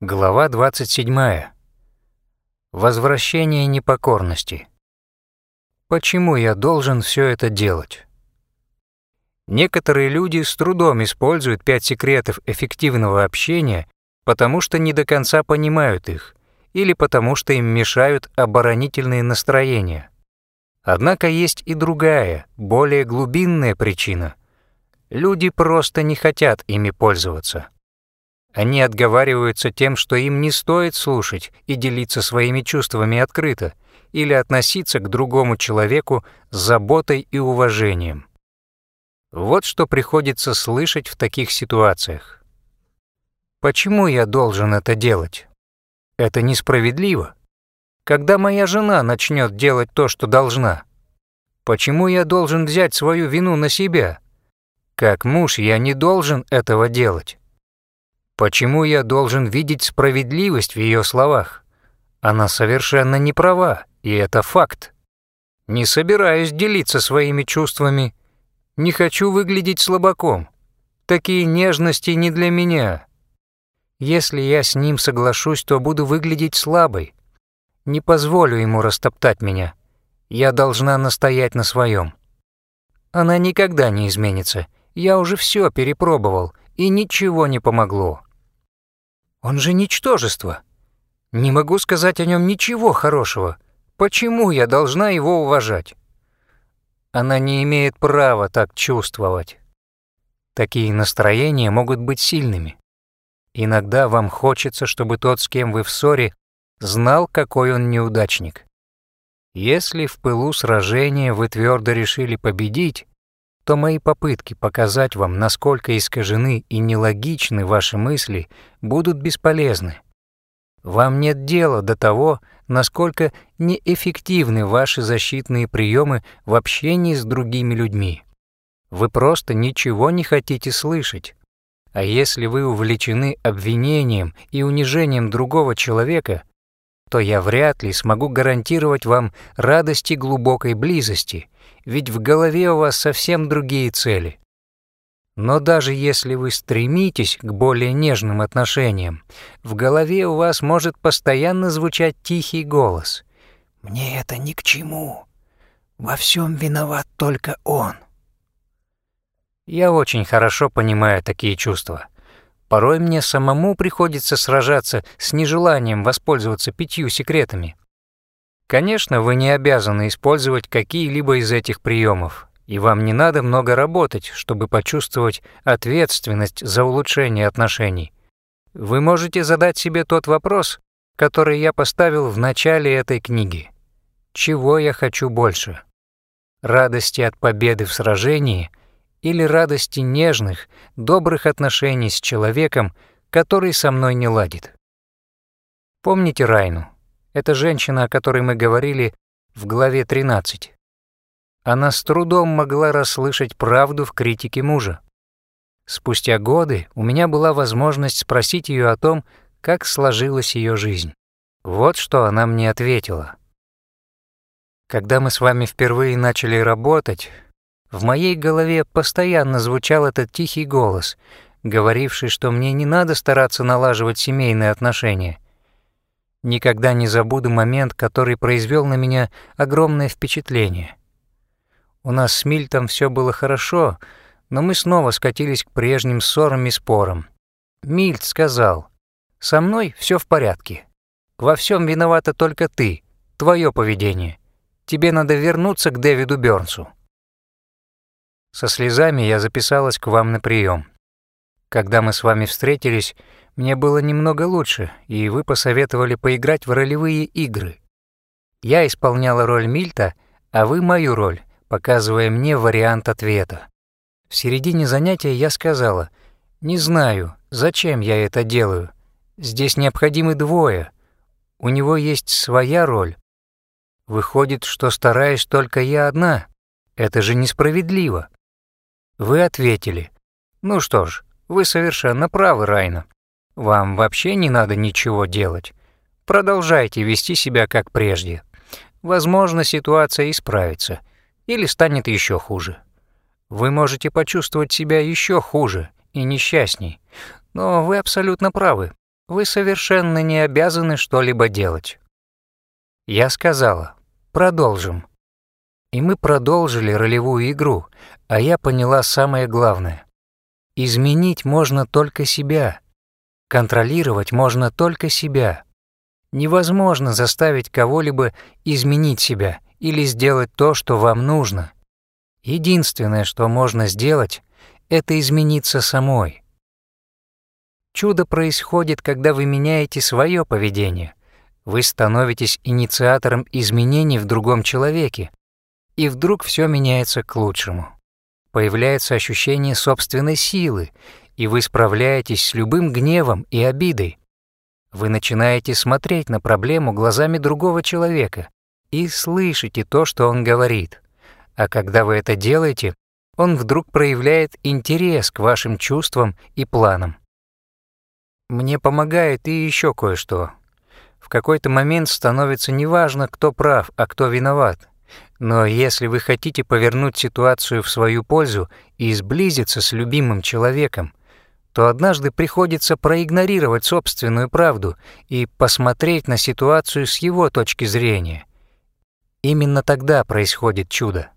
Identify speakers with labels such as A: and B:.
A: Глава 27. Возвращение непокорности. Почему я должен все это делать? Некоторые люди с трудом используют пять секретов эффективного общения, потому что не до конца понимают их, или потому что им мешают оборонительные настроения. Однако есть и другая, более глубинная причина. Люди просто не хотят ими пользоваться. Они отговариваются тем, что им не стоит слушать и делиться своими чувствами открыто или относиться к другому человеку с заботой и уважением. Вот что приходится слышать в таких ситуациях. Почему я должен это делать? Это несправедливо. Когда моя жена начнет делать то, что должна? Почему я должен взять свою вину на себя? Как муж я не должен этого делать. Почему я должен видеть справедливость в ее словах? Она совершенно не права, и это факт. Не собираюсь делиться своими чувствами. Не хочу выглядеть слабаком. Такие нежности не для меня. Если я с ним соглашусь, то буду выглядеть слабой. Не позволю ему растоптать меня. Я должна настоять на своем. Она никогда не изменится. Я уже все перепробовал, и ничего не помогло. Он же ничтожество. Не могу сказать о нем ничего хорошего. Почему я должна его уважать? Она не имеет права так чувствовать. Такие настроения могут быть сильными. Иногда вам хочется, чтобы тот, с кем вы в ссоре, знал, какой он неудачник. Если в пылу сражения вы твердо решили победить, то мои попытки показать вам, насколько искажены и нелогичны ваши мысли, будут бесполезны. Вам нет дела до того, насколько неэффективны ваши защитные приемы в общении с другими людьми. Вы просто ничего не хотите слышать. А если вы увлечены обвинением и унижением другого человека, то я вряд ли смогу гарантировать вам радости глубокой близости, ведь в голове у вас совсем другие цели. Но даже если вы стремитесь к более нежным отношениям, в голове у вас может постоянно звучать тихий голос. «Мне это ни к чему. Во всем виноват только он». Я очень хорошо понимаю такие чувства. Порой мне самому приходится сражаться с нежеланием воспользоваться пятью секретами. Конечно, вы не обязаны использовать какие-либо из этих приемов, и вам не надо много работать, чтобы почувствовать ответственность за улучшение отношений. Вы можете задать себе тот вопрос, который я поставил в начале этой книги. Чего я хочу больше? Радости от победы в сражении или радости нежных, добрых отношений с человеком, который со мной не ладит? Помните Райну? Это женщина, о которой мы говорили в главе 13. Она с трудом могла расслышать правду в критике мужа. Спустя годы у меня была возможность спросить ее о том, как сложилась ее жизнь. Вот что она мне ответила. Когда мы с вами впервые начали работать, в моей голове постоянно звучал этот тихий голос, говоривший, что мне не надо стараться налаживать семейные отношения. Никогда не забуду момент, который произвел на меня огромное впечатление. У нас с Мильтом все было хорошо, но мы снова скатились к прежним ссорам и спорам. Мильт сказал, «Со мной все в порядке. Во всем виновата только ты, твое поведение. Тебе надо вернуться к Дэвиду Бёрнсу». Со слезами я записалась к вам на прием. Когда мы с вами встретились, мне было немного лучше, и вы посоветовали поиграть в ролевые игры. Я исполняла роль Мильта, а вы мою роль, показывая мне вариант ответа. В середине занятия я сказала, «Не знаю, зачем я это делаю. Здесь необходимы двое. У него есть своя роль. Выходит, что стараюсь только я одна. Это же несправедливо». Вы ответили, «Ну что ж, вы совершенно правы, Райна. Вам вообще не надо ничего делать. Продолжайте вести себя как прежде. Возможно, ситуация исправится или станет еще хуже. Вы можете почувствовать себя еще хуже и несчастней, но вы абсолютно правы. Вы совершенно не обязаны что-либо делать. Я сказала, продолжим. И мы продолжили ролевую игру, а я поняла самое главное. Изменить можно только себя. Контролировать можно только себя. Невозможно заставить кого-либо изменить себя или сделать то, что вам нужно. Единственное, что можно сделать, это измениться самой. Чудо происходит, когда вы меняете свое поведение. Вы становитесь инициатором изменений в другом человеке, и вдруг все меняется к лучшему. Появляется ощущение собственной силы, и вы справляетесь с любым гневом и обидой. Вы начинаете смотреть на проблему глазами другого человека и слышите то, что он говорит. А когда вы это делаете, он вдруг проявляет интерес к вашим чувствам и планам. Мне помогает и еще кое-что. В какой-то момент становится неважно, кто прав, а кто виноват. Но если вы хотите повернуть ситуацию в свою пользу и сблизиться с любимым человеком, то однажды приходится проигнорировать собственную правду и посмотреть на ситуацию с его точки зрения. Именно тогда происходит чудо.